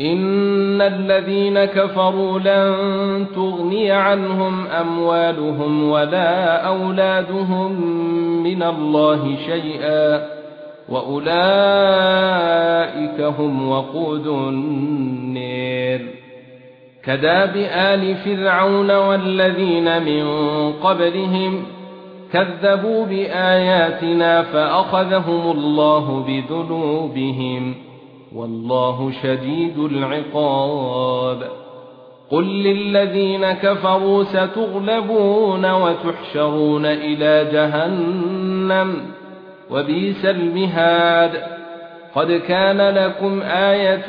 ان الذين كفروا لن تغني عنهم اموالهم ولا اولادهم من الله شيئا واولئك هم وقود النار كداب ال فرعون والذين من قبلهم كذبوا باياتنا فاخذهم الله بذنوبهم والله شديد العقاب. قل للذين كفروا ستغلبون وتحشرون إلى جهنم وبئس المهاد. قد كان لكم آية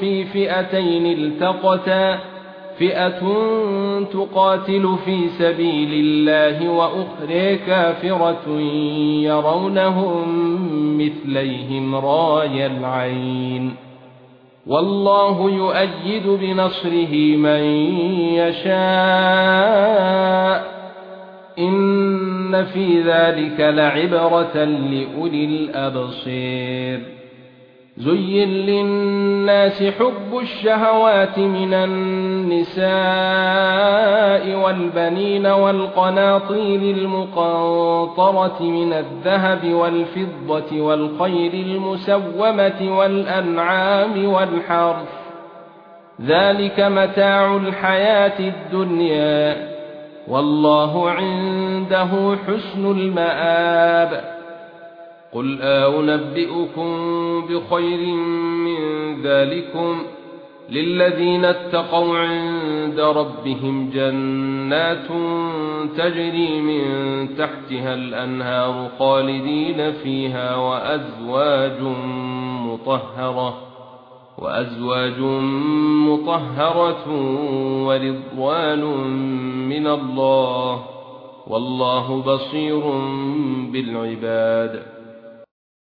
في فئتين التقتا فئه تقاتل في سبيل الله وأخرى كافره يرونهم مثليهم راي العين والله يؤيد بنصره من يشاء ان في ذلك لعبره لاولي الابصير زين للناس حب الشهوات من النساء والبنين والقناطير المقنطرة من الذهب والفضة والخير المسومة والأنعام والحرث. ذلك متاع الحياة الدنيا. والله عنده حسن المآب. قل أنبئكم بخير من ذلكم للذين اتقوا عند ربهم جنات تجري من تحتها الأنهار خالدين فيها وأزواج مطهرة وأزواج مطهرة ورضوان من الله والله بصير بالعباد